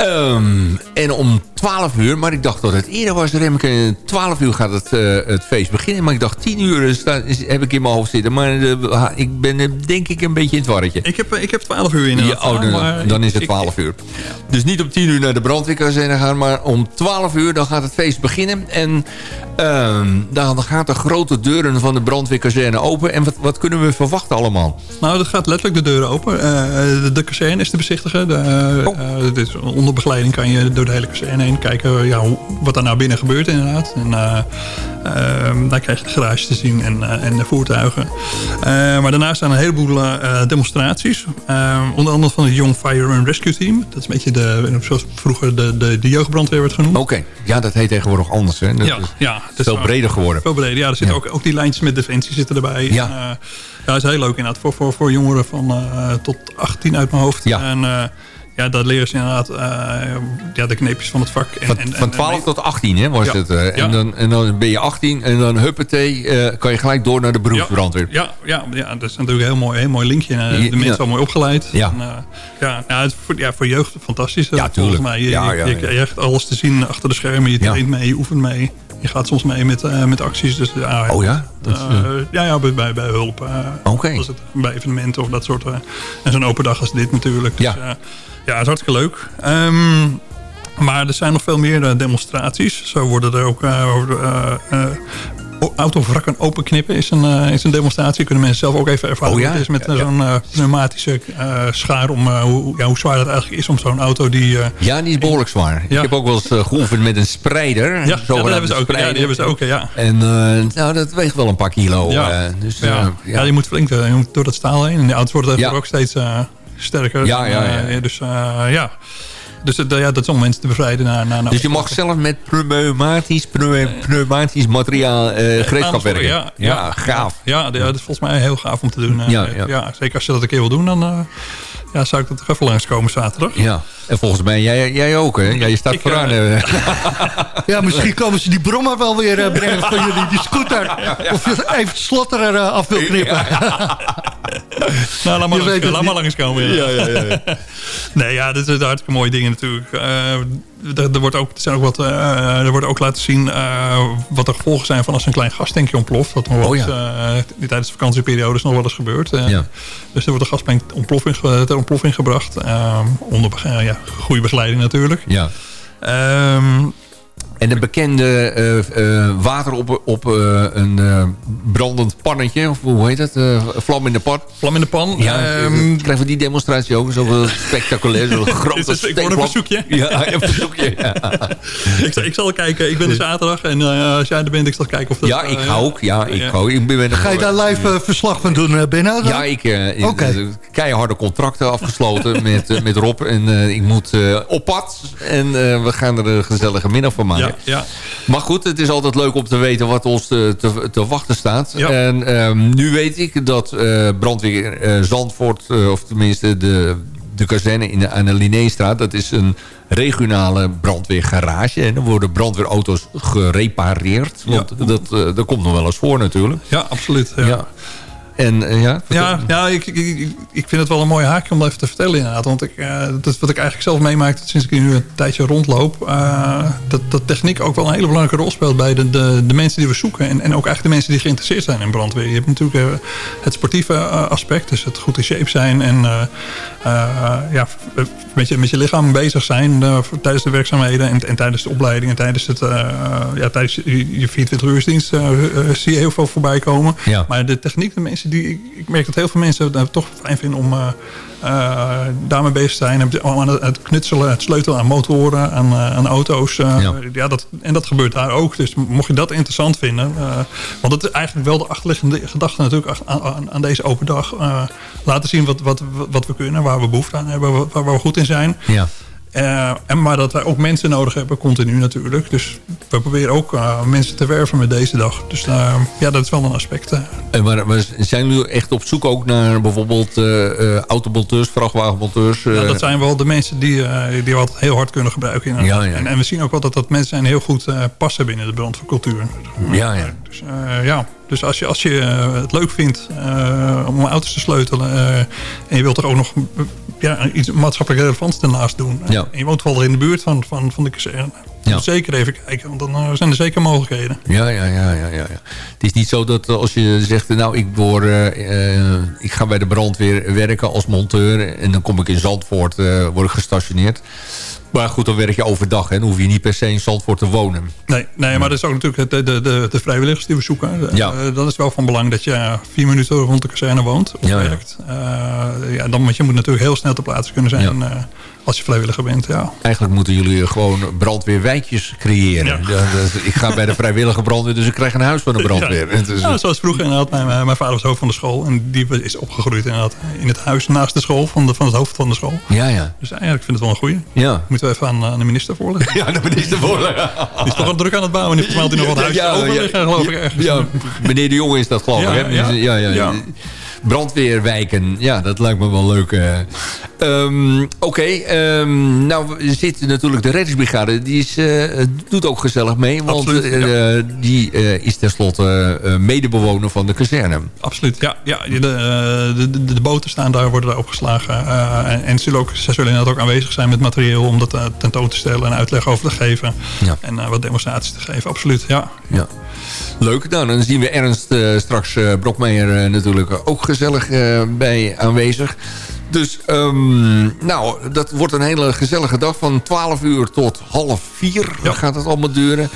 Um, en om 12 uur, maar ik dacht dat het eerder was, Remke. 12 uur gaat het, uh, het feest beginnen. Maar ik dacht 10 uur staat, is, heb ik in mijn hoofd zitten. Maar uh, ik ben uh, denk ik een beetje in het warretje. Ik heb, ik heb 12 uur in. Ja, oh, dan, maar dan is het 12 ik, uur. Dus niet om 10 uur naar de brandweerkazerne gaan. Maar om 12 uur dan gaat het feest beginnen. En um, dan gaat de grote deuren van de brandweerkazerne open. En wat, wat kunnen we verwachten allemaal? Nou, dat gaat letterlijk de deuren open. de, de kazerne is te bezichtigen. De, oh. onder begeleiding kan je door de hele kazerne heen kijken ja, hoe, wat er nou binnen gebeurt inderdaad. En, uh, uh, daar krijg je de garage te zien en, uh, en de voertuigen. maar daarnaast zijn er een heleboel demonstraties. onder andere van het Young Fire and Rescue Team. Dat is een beetje de, zoals vroeger de, de, de jeugdbrandweer werd genoemd. Oké, okay. ja dat heet tegenwoordig anders. Hè? Dat ja, ja, is veel breder geworden. Veel breder, ja. Er zitten ja. ook, ook die lijntjes met Defensie zitten erbij. Ja. En, ja, dat is heel leuk inderdaad. Voor, voor, voor jongeren van tot 18 uit mijn hoofd. Ja. En, ja, dat leren ze inderdaad uh, ja, de kneepjes van het vak. En, van, en, van 12 tot 18 hè, was ja, het. Uh, ja. en, dan, en dan ben je 18 en dan huppatee, uh, kan je gelijk door naar de beroepsbrandweer. Ja, ja, ja, dat is natuurlijk een heel mooi, heel mooi linkje. de mensen zijn mooi opgeleid. Ja. Ja, ja, het, voor, ja, voor jeugd fantastisch. Ja, volgens mij. Je, ja, ja, je, je, krijgt alles te zien achter de schermen. Je traint mee, je oefent mee. Je gaat soms mee met, uh, met acties. Dus, oh ja? Dat, uh, ja, ja bij, bij, bij hulp. Oké. Okay. Bij evenementen of dat soort. en zo'n open dag als dit natuurlijk. Dus, ja. Ja, het is hartstikke leuk. Um, maar er zijn nog veel meer uh, demonstraties. Zo worden er ook... Uh, uh, autovrakken openknippen is een, uh, is een demonstratie. Kunnen mensen zelf ook even ervaren. Oh, ja? Het is met ja, zo'n uh, pneumatische uh, schaar om hoe, ja, hoe zwaar het eigenlijk is om zo'n auto die... ja, die is behoorlijk zwaar. Ja. Ik heb ook wel eens geoefend met een spreider. Ja, ja dat hebben ze ook. Ja, die hebben ze ook, ja. En nou, dat weegt wel een paar kilo. Ja, dus, ja. ja. je moet flink je moet door dat staal heen. En de auto's worden ja. ook steeds sterker. Ja, ja, ja. Uh, dus uh, ja. Dus uh, ja, dat is om mensen te bevrijden. Naar, naar, naar dus je mag zelf met pneumatisch, pneumatisch materiaal gereedschap werken? Ja, ja, ja, gaaf. Ja, ja, dat is volgens mij heel gaaf om te doen. ja, ja. ja, zeker als je dat een keer wil doen, dan ja, zou ik dat even langskomen zaterdag. Ja, en volgens mij jij, jij ook, hè? Ja, je staat ik, vooraan. Uh, ja, misschien komen ze die brommer wel weer uh, brengen van jullie, die scooter. Ja, ja. Of je even het slot er uh, af wil knippen. nou, laat maar, langs, laat maar langskomen. Ja. Ja, ja, ja, nee, ja, dit zijn hartstikke mooie dingen natuurlijk. Er, er, wordt ook, er, zijn ook wat, uh, er wordt ook laten zien uh, wat de gevolgen zijn van als een klein gastankje ontploft. Dat nog wel oh, uh, tijdens de vakantieperiode is nog wel eens gebeurd. Ja. Dus er wordt een gastank ontploffing, ter ontploffing gebracht. onder ja, goede begeleiding natuurlijk. Ja. Um, en een bekende uh, uh, water op, op uh, een brandend pannetje. Of hoe heet het? vlam in de pan. Vlam in de pan. Ja, um, krijgen we die demonstratie ook. Zo spectaculair. Zo'n grote is, Ik word een verzoekje. Ja, een verzoekje. Ja. ik, ik, zal kijken. Ik ben er zaterdag. En als jij er bent, ik zal kijken of dat... Ja, ik ga ook. Ja, ik ga ook. Ik ben Ga je daar live verslag van doen, Benno? Ja, ik heb okay. keiharde contracten afgesloten met, met Rob. En ik moet op pad. En we gaan er een gezellige middag van maken. Ja, ja. Maar goed, het is altijd leuk om te weten wat ons te, te, te wachten staat. Ja. En um, nu weet ik dat uh, brandweer uh, Zandvoort, uh, of tenminste de, de kazerne in de, aan de Linnéestraat... dat is een regionale brandweergarage. En dan worden brandweerauto's gerepareerd. Want Ja. dat, dat komt nog wel eens voor natuurlijk. Ja, absoluut. Ja. Ja. En uh, ja, ja, ja ik, ik, ik vind het wel een mooi haakje om dat even te vertellen inderdaad. Want ik, uh, dat is wat ik eigenlijk zelf meemaak sinds ik nu een tijdje rondloop. Uh, dat, dat techniek ook wel een hele belangrijke rol speelt bij de, de, de mensen die we zoeken. En, en ook eigenlijk de mensen die geïnteresseerd zijn in brandweer. Je hebt natuurlijk het sportieve aspect. Dus het goed in shape zijn. En ja, met, je, met je lichaam bezig zijn tijdens de werkzaamheden. En, en tijdens de opleiding. En tijdens, het, ja, tijdens je, je 24 uursdienst zie je heel veel voorbij komen. Ja. Maar de techniek, de mensen die, ik, ik merk dat heel veel mensen het toch fijn vinden om uh, uh, daarmee bezig te zijn. Aan het knutselen, het sleutelen aan motoren, aan, uh, aan auto's. Ja. ja. dat, en dat gebeurt daar ook. Dus mocht je dat interessant vinden. want dat is eigenlijk wel de achterliggende gedachte natuurlijk aan, aan, aan deze open dag. laten zien wat, wat, wat we kunnen, waar we behoefte aan hebben, waar, waar we goed in zijn. Ja. Eh, en maar dat wij ook mensen nodig hebben, continu natuurlijk. Dus we proberen ook eh, mensen te werven met deze dag. Dus eh, ja, dat is wel een aspect. En maar, maar zijn jullie echt op zoek ook naar bijvoorbeeld automonteurs, vrachtwagenmonteurs? Ja, dat zijn wel de mensen die, die we altijd heel hard kunnen gebruiken. Ja, ja. En, en we zien ook wel dat dat mensen zijn heel goed passen binnen de brandweercultuur. Ja, ja. Dus, ja. Dus als je, als je eh, het leuk vindt eh, om auto's te sleutelen... eh, en je wilt er ook nog ja, iets maatschappelijk relevants daarnaast doen... Ja. en je woont wel in de buurt van, van, van de kazerne... Ja. zeker even kijken, want dan zijn er zeker mogelijkheden. Ja, ja, ja, ja, ja, ja. Het is niet zo dat als je zegt, nou, ik, word, ik ga bij de brandweer werken als monteur... en dan kom ik in Zandvoort, word ik gestationeerd. Maar goed, dan werk je overdag. Dan hoef je niet per se in Zandvoort te wonen. Nee, nee maar dat is ook natuurlijk de, de, de, de vrijwilligers die we zoeken. Ja. Eh, dat is wel van belang dat je eh, vier minuten rond de kazerne woont of Ja, ja. werkt. Eh, ja, dan, want je moet natuurlijk heel snel ter plaatse kunnen zijn eh, als je vrijwilliger bent. Ja. Eigenlijk moeten jullie gewoon brandweerwijkjes creëren. Ja. Ja, ik ga bij de vrijwillige brandweer, dus ik krijg een huis van de brandweer. Ja. Ja, zoals vroeger inderdaad. Mijn, eh, mijn vader was hoofd van de school. En die is opgegroeid inderdaad in het huis naast de school. Van, de, van het hoofd van de school. Ja, ja. Dus eigenlijk vind ik het wel een goeie. Ja. Moeten we even aan, aan de minister voorleggen. Ja, de minister voorleggen. Die is toch al druk aan het bouwen. En die had hij nog wat huisjes geloof ik ergens. Ja, meneer de Jonge is dat geloof Ja, ik. Hè? ja. ja, ja. Brandweerwijken, ja, dat lijkt me wel leuk. eh. Ehm, Oké, ehm, nou zit natuurlijk de reddingsbrigade. Die is, eh, doet ook gezellig mee. Want Absoluut, eh, die is tenslotte medebewoner van de kazerne. Absoluut, ja. ja de, de, de, de boten staan daar, worden daar opgeslagen. en en zullen ook, ze zullen inderdaad ook aanwezig zijn met materieel... om dat tentoon te stellen en uitleg over te geven. Ja. En wat demonstraties te geven, absoluut, ja. Ja. Leuk. Nou, dan zien we Ernst straks Brokmeijer natuurlijk ook gezellig eh, bij aanwezig. Dus, ehm, nou, dat wordt een hele gezellige dag. Van 12 uur tot half 4 gaat het allemaal duren.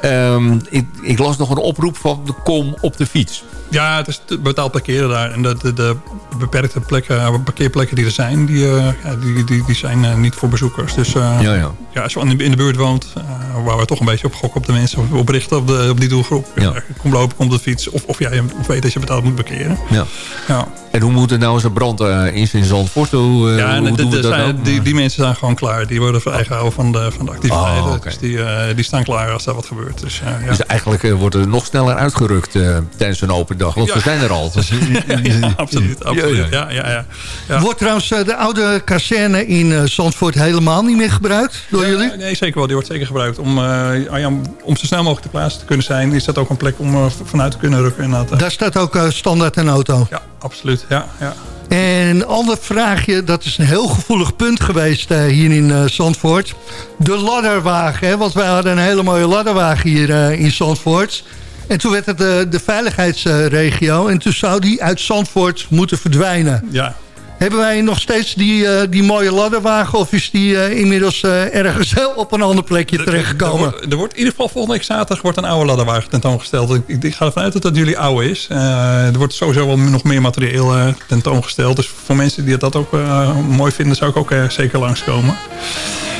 Ehm, ik, ik las nog een oproep van de kom op de fiets. Ja, het is betaald parkeren daar. En de, de, de beperkte plekken, parkeerplekken die er zijn, die, eh, die, die, die zijn eh, niet voor bezoekers. Dus eh, Ja, ja. ja, als je in de, in de buurt woont, eh, waar we toch een beetje op gokken op de mensen, op, op richten op, de, op die doelgroep. Ja. Kom lopen, kom op de fiets. Of, of jij weet dat je betaald moet parkeren. Ja. Ja. En hoe moet het nou zo'n brand eh in Zandvoort? Hoe, eh, Ja, en hoe de- we de- dat zijn- nou? die, die mensen zijn gewoon klaar. Die worden vrijgehouden van de, van de activiteiten. Oh. Dus die, eh, die staan klaar als er wat gebeurt. Dus, eh, ja. Dus eigenlijk eh, wordt er nog sneller uitgerukt eh, tijdens een open dag. Want Ja. we zijn er al. ja, absoluut. absoluut. Ja, Ja, ja. Wordt trouwens eh, de oude kazerne in eh, Zandvoort helemaal niet meer gebruikt door jullie? Nee, zeker wel. Die wordt zeker gebruikt. Om, eh, om zo snel mogelijk te plaatsen te kunnen zijn... is dat ook een plek om vanuit te kunnen rukken. Inderdaad. Daar staat ook eh, standaard een auto. Ja, absoluut. Ja, ja. En een ander vraagje, dat is een heel gevoelig punt geweest hier in eh, Zandvoort. De ladderwagen, hè? want wij hadden een hele mooie ladderwagen hier in Zandvoort. En toen werd het de, de veiligheidsregio en toen zou die uit Zandvoort moeten verdwijnen. ja. Hebben wij nog steeds die, eh, die mooie ladderwagen of is die eh, inmiddels eh, ergens op een ander plekje Er terechtgekomen? wordt, er wordt in ieder geval volgende week zaterdag wordt een oude ladderwagen tentoongesteld. Ik, ik, ik ga ervan uit dat dat jullie oude is. Eh, er wordt sowieso wel nog meer materieel eh, tentoongesteld. Dus voor mensen die dat ook eh, mooi vinden, zou ik ook eh, zeker langskomen.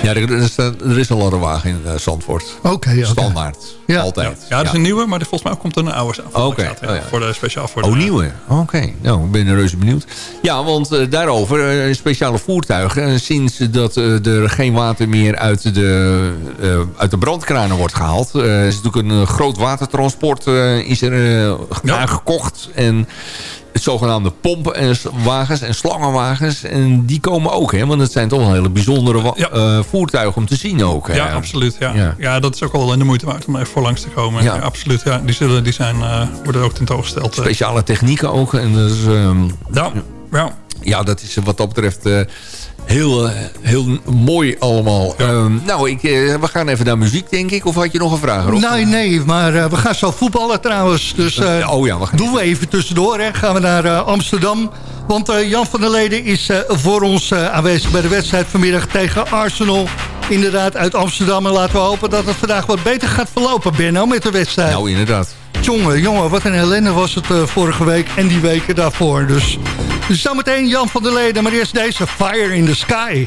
Ja, er, er, staat- er is een ladderwagen in eh, Zandvoort. Oké, oké. Standaard. Ja. Altijd. Ja, dat is een nieuwe, maar er- volgens mij komt er een oude aan. Oké, Zaterdag, oh ja. Voor de, speciaal voor de... Oh, nieuwe. Oké. Nou, ik ben er reuze benieuwd. Ja, want daarover, eh, speciale voertuigen. Eh, sinds dat eh, er geen water meer uit de, uit de brandkranen wordt gehaald... eh, is natuurlijk een groot watertransport is er aangekocht. En het zogenaamde pompenwagens en slangenwagens. En die komen ook, hè? Want het zijn toch wel hele bijzondere voertuigen om te zien ook. hè? Ja, absoluut. Ja. Ja. Ja. dat is ook wel in de moeite waard om even voor langs te komen. Ja. Ja. absoluut. Ja. Die, zullen, die zijn, worden ook tentoongesteld. Speciale technieken ook. En dus, Ja, ja. Ja, dat is wat dat betreft eh, heel, eh, heel mooi allemaal. Ehm, nou, ik, eh, we gaan even naar muziek, denk ik. Of had je nog een vraag, Rob? Nee, nee, maar we gaan zo voetballen trouwens. Dus oh ja, we gaan doen we even tussendoor. Hè. Gaan we naar Amsterdam. Want Jan van der Leden is voor ons aanwezig bij de wedstrijd vanmiddag tegen Arsenal. Inderdaad, uit Amsterdam. En laten we hopen dat het vandaag wat beter gaat verlopen, Benno, met de wedstrijd. Nou, inderdaad. Jongen, jongen, wat een ellende was het vorige week en die weken daarvoor. Dus zometeen Jan van der Leden, maar eerst deze Fire in the Sky.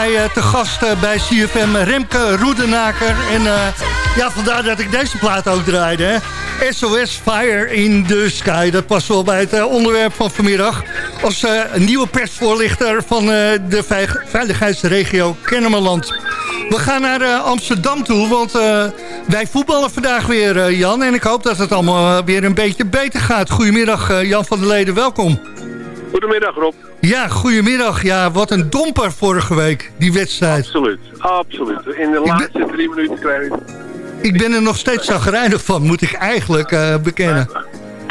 Eh, te gast eh, bij CFM Remke Roedenaker. En eh, ja, vandaar dat ik deze plaat ook draaide. Hè. SOS Fire in the Sky. Dat past wel bij het onderwerp van vanmiddag. Als nieuwe persvoorlichter van de veiligheidsregio Kennemerland. We gaan naar Amsterdam toe, want wij voetballen vandaag weer, Jan. En ik hoop dat het allemaal weer een beetje beter gaat. Goedemiddag, Jan van der Leden, welkom. Goedemiddag, Rob. Ja, goedemiddag. Ja, wat een domper vorige week, die wedstrijd. Absoluut, absoluut. In de laatste drie minuten krijg ik... Ik ben er nog steeds zagrijnig van, moet ik eigenlijk uh, bekennen.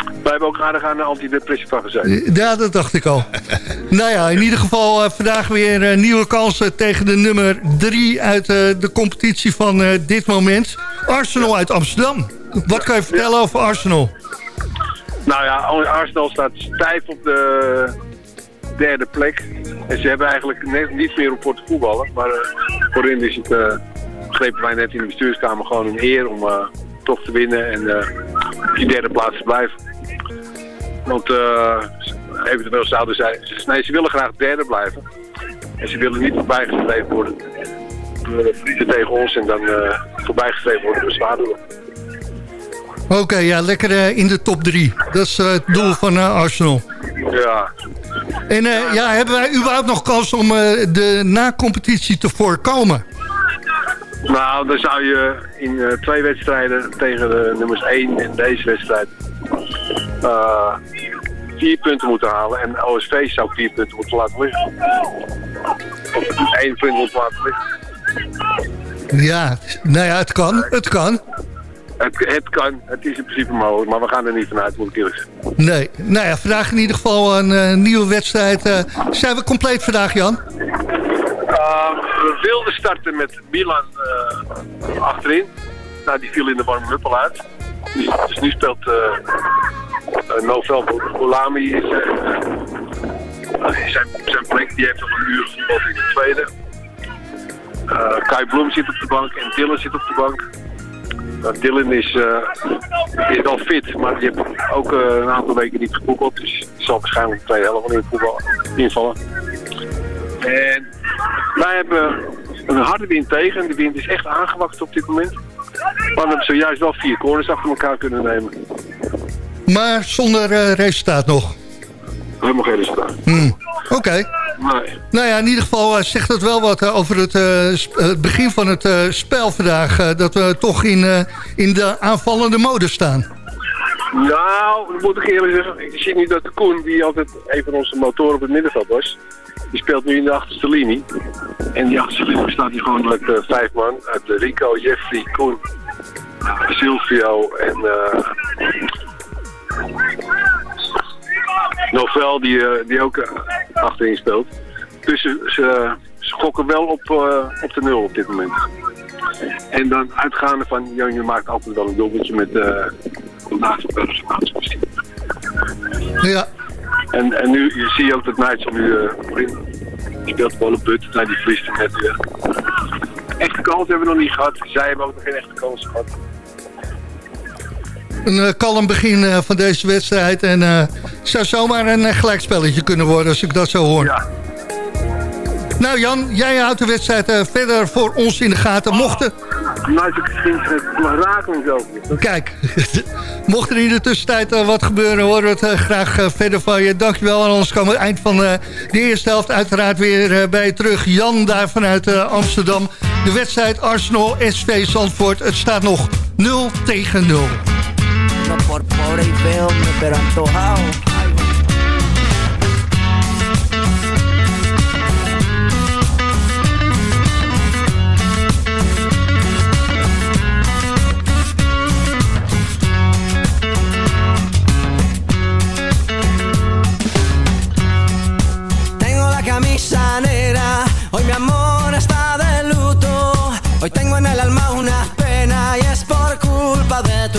Wij hebben ook aardig aan de antidepressie van gezeten. Ja, dat dacht ik al. nou ja, in ieder geval uh, vandaag weer uh, nieuwe kansen tegen de nummer drie uit de competitie van dit moment. Arsenal uit Amsterdam. Wat kan je vertellen over Arsenal? Nou ja, Arsenal staat stijf op de derde plek. En ze hebben eigenlijk net, niet meer op te voetballen. Maar uh, voor hen is het, uh, begrepen wij net in de bestuurskamer, gewoon een eer om uh, toch te winnen en op die derde plaats te blijven. Want eventueel zouden zij, nee, ze willen graag derde blijven. En ze willen niet voorbijgestreefd worden. Verliezen tegen ons en dan voorbijgestreefd worden we zwaarder. Oké, ja, lekker uh, in de top 3. Dat is uh, het doel van uh, Arsenal. Ja. En ja, hebben wij überhaupt nog kans om de na-competitie te voorkomen? Nou, dan zou je in twee wedstrijden tegen de nummers 1 en deze wedstrijd vier punten moeten halen. En OSV zou vier punten moeten laten liggen. Of één punt moeten laten liggen. Ja, nou ja, het kan, het kan. Het, het, kan, het is in principe mogelijk, maar we gaan er niet vanuit, moet ik eerlijk zeggen. Nee, nou ja, vandaag in ieder geval een uh, nieuwe wedstrijd. Uh, zijn we compleet vandaag, Jan? Uh, we wilden starten met Milan achterin. Nou, die viel in de warme up al uit. Dus, dus nu speelt Novel Boulami is, zijn, zijn plek. Die heeft al een uur gevoetbald in de tweede. Kai Bloem zit op de bank en Dylan zit op de bank. Nou, Dylan is, uh, is wel fit, maar die heeft ook uh, een aantal weken niet gevoetbald. Dus die zal waarschijnlijk de tweede helft in voetbal invallen. En wij hebben een harde wind tegen. De wind is echt aangewakkerd op dit moment. Maar we hebben zojuist wel vier corners achter elkaar kunnen nemen. Maar zonder uh, resultaat nog? Helemaal geen resultaat. Hmm. Oké. Nou ja, in ieder geval uh, zegt het wel wat uh, over het, uh, het, begin van het spel vandaag. dat we toch in, in de aanvallende mode staan. Nou, dat moet ik eerlijk zeggen. Ik zie nu dat de Koen, die altijd een van onze motoren op het middenveld was... die speelt nu in de achterste linie. En die achterste linie bestaat hier gewoon uit vijf man. Uit Rico, Jeffrey, Koen, Silvio en... Novel, die, die ook achterin speelt. Dus ze, ze, gokken wel op, uh, op de nul op dit moment. En dan uitgaande van, je maakt altijd wel een dobbeltje met uh, naast de Ja. En, en nu je zie je ook dat Nigel nu uh, speelt gewoon een put. Nou, die verliest hem net weer. Echte kans hebben we nog niet gehad. Zij hebben ook nog geen echte kans gehad. Een uh, kalm begin uh, van deze wedstrijd. En uh, zou zomaar een gelijkspelletje kunnen worden als ik dat zo hoor. Ja. Nou Jan, jij houdt de wedstrijd verder voor ons in de gaten. Mochten... Nou, het raken zo. Kijk, mocht er in de tussentijd wat gebeuren, horen we het graag verder van je. Dankjewel. En anders komen we eind van de eerste helft uiteraard weer bij je terug. Jan daar vanuit Amsterdam. De wedstrijd Arsenal SV Zandvoort. Het staat nog 0 tegen 0. Por pobre y feo, pero antojado. Tengo la camisa negra, hoy mi amor está de luto. Hoy tengo en el alma una pena y es por culpa de tu.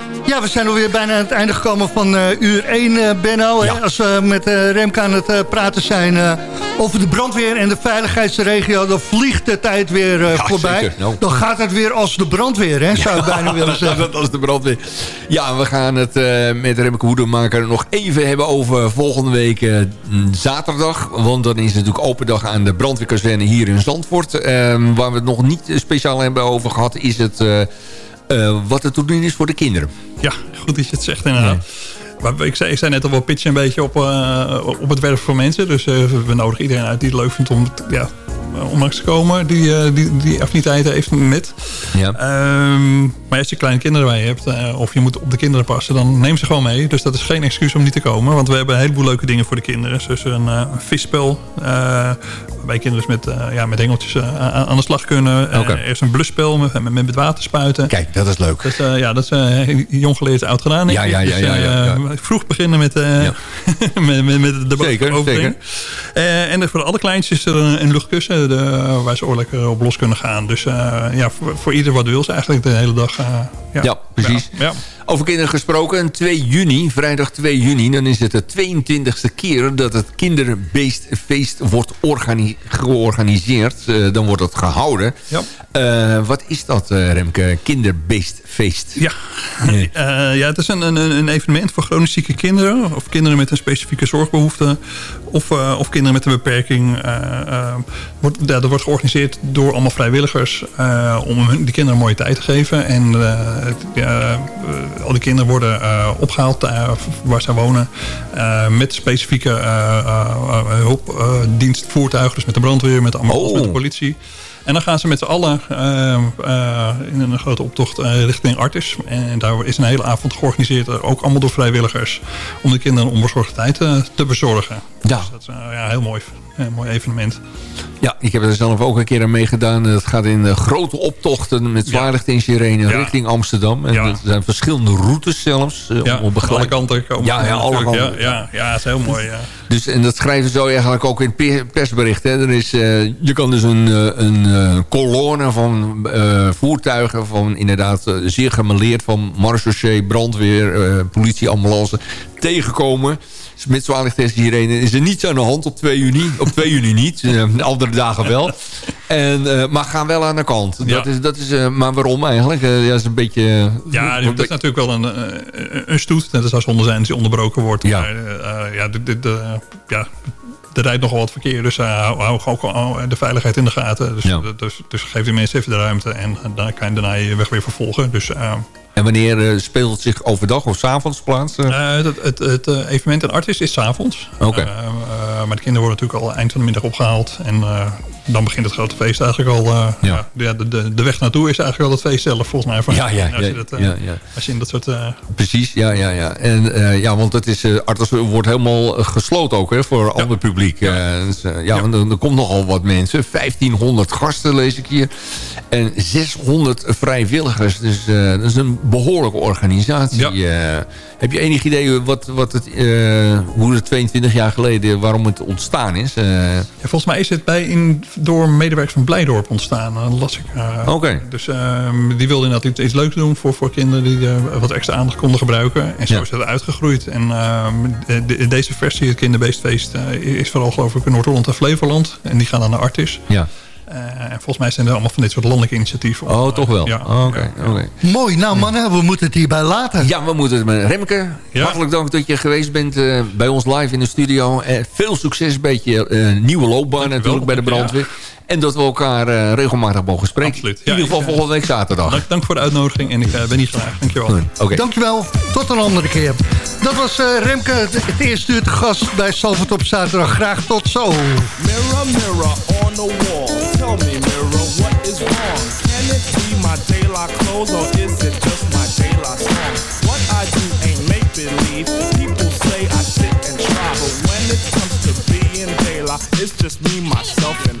Ja, we zijn alweer bijna aan het einde gekomen van eh, uur 1, eh, Benno. Als we met eh, Remke aan het praten zijn over de brandweer en de veiligheidsregio... dan vliegt de tijd weer Ja, voorbij. zeker. Dan gaat het weer als de brandweer, hè, zou ik bijna willen zeggen. dat was de brandweer. Ja, we gaan het met Remke Hoedemaker nog even hebben over volgende week eh, zaterdag. Want dan is het natuurlijk open dag aan de brandweerkazerne hier in Zandvoort. Ehm, waar we het nog niet speciaal hebben over gehad... is het wat het te doen is voor de kinderen. Ja, goed dat je het zegt inderdaad. Maar ik zei, ik zei net al, we pitchen een beetje op, eh, op het werk voor mensen. Dus eh, we nodigen iedereen uit die het leuk vindt om, ja, om langs te komen. Die, eh, die, die affiniteiten heeft met. Ja. Ehm, maar als je kleine kinderen bij hebt, eh, of je moet op de kinderen passen, dan neem ze gewoon mee. Dus dat is geen excuus om niet te komen. Want we hebben een heleboel leuke dingen voor de kinderen. Dus een, eh, een visspel, eh, waarbij kinderen dus met, eh, ja, met hengeltjes eh, aan, aan de slag kunnen. Eh, Oké. er is een blusspel met, met, met water spuiten. Kijk, dat is leuk. Dus, eh, ja, dat is eh, jong geleerd, oud gedaan. Ja, ja, ja, Dus, ja, ja, eh, Vroeg beginnen met, eh, met, met, met de Zeker, overbrengen. Eh, en voor alle kleintjes is er een, een luchtkussen de, waar ze oorlijk eh, op los kunnen gaan. Dus eh, ja, voor, voor ieder wat wil ze eigenlijk de hele dag. eh, ja. Ja, precies. Ja. Over kinderen gesproken, 2 juni, vrijdag 2 juni... dan is het de 22e keer dat het kinderbeestfeest wordt organi- georganiseerd. Eh, dan wordt het gehouden. Ja. Eh, wat is dat, eh, Remke? Kinderbeestfeest? Ja. Ja, het is een, een, een evenement voor chronisch zieke kinderen. Of kinderen met een specifieke zorgbehoefte. Of, of kinderen met een beperking. wordt, ja, dat wordt georganiseerd door allemaal vrijwilligers. om die kinderen een mooie tijd te geven. En het- ja, al die kinderen worden eh, opgehaald eh, waar zij wonen. eh, met specifieke hulpdienstvoertuigen. Dus met de brandweer, met de ambulance, met de politie. En dan gaan ze met z'n allen in een grote optocht richting Artis. En daar is een hele avond georganiseerd, ook allemaal door vrijwilligers, om de kinderen een onbezorgde tijd eh, te bezorgen. Ja. Dus dat is ja, heel mooi, mooi evenement. Ja, ik heb er zelf ook een keer aan meegedaan. Het gaat in eh, grote optochten met zwaarlicht en sirene Ja. richting Amsterdam. En Ja. er zijn verschillende routes zelfs. eh, Ja, om alle kanten komen Ja, ja, alle kanten. Ja, ja, is heel mooi. Ja. Dus, en dat schrijven ze zo eigenlijk ook in het pe- persbericht. Hè. Er is, eh, je kan dus een, eh, een eh, kolonne van eh, voertuigen... van inderdaad eh, zeer gemaleerd van marechaussee, brandweer, eh, politie, ambulance... tegenkomen. Met zwaarlichttest hierheen. Is er niets aan de hand op 2 juni. Op 2 juni niet, eh, andere dagen wel. En, eh, maar gaan wel aan de kant. Ja. Dat is, dat is, eh, maar waarom eigenlijk? Eh, ja, dat is een beetje... Ja, dat is natuurlijk wel een, een stoet. Net als als zonder zijn die onderbroken wordt. Ja. Maar, ja, de, de, de- ja, er rijdt nogal wat verkeer. Dus uh, hou, al de veiligheid in de gaten. Dus, dus, dus geef die mensen even de ruimte. En dan kan je daarna je weg weer vervolgen. Dus... En wanneer eh, speelt het zich overdag of 's avonds plaats? Eh, eh, het het, het evenement in Artis is 's avonds. Oké. Maar de kinderen worden natuurlijk al eind van de middag opgehaald. En dan begint het grote feest eigenlijk al. eh, ja. de, de, de weg naartoe is eigenlijk al het feest zelf, volgens mij. Van, Ja, ja, als, je ja, dat, ja, ja. als je in dat soort... eh, Precies, ja, ja, ja. En ja, want het is, Arthurs wordt helemaal gesloten ook hè, voor ander publiek. Ja, dus, ja, want er, er komt nogal wat mensen. 1500 gasten lees ik hier. En 600 vrijwilligers. Dus dat is een behoorlijke organisatie. Heb je enig idee wat, wat het, hoe het 22 jaar geleden, waarom het ontstaan is? Ja, volgens mij is het bij in, door medewerkers van Blijdorp ontstaan. Dat las ik. eh. Oké. Dus ehm, die wilden inderdaad iets, leuks doen voor, voor kinderen die eh, wat extra aandacht konden gebruiken. En zo Ja. is het uitgegroeid. En ehm, de- de- deze versie, het kinderbeestfeest, eh, is vooral geloof ik in Noord-Holland en Flevoland. En die gaan dan naar Artis. ja. Eh, en volgens mij zijn er allemaal van dit soort landelijke initiatieven. Oh, toch wel? Ja. Oké, oké. Mooi, nou mannen, we moeten het hierbij laten. Ja, we moeten het met Remke. Hartelijk dank dat je geweest bent eh, bij ons live in de studio. Eh, veel succes, een beetje eh, nieuwe loopbaan natuurlijk bij de brandweer. En dat we elkaar eh, regelmatig mogen spreken. Absoluut. In ieder geval ik, eh, volgende week zaterdag. Dank, dank voor de uitnodiging en ik eh, ben hier graag. Dankjewel. Oké. Dankjewel, tot een andere keer. Dat was eh, Remke, het het eerste uur te gast bij Salford op zaterdag. Graag tot zo. Mirror, mirror on the wall. Tell me, mirror, what is wrong? Can it be my daylight clothes or is it just my daylight song? What I do ain't make believe. People say I sit and try, but when it comes to being daylight, it's just me, myself, and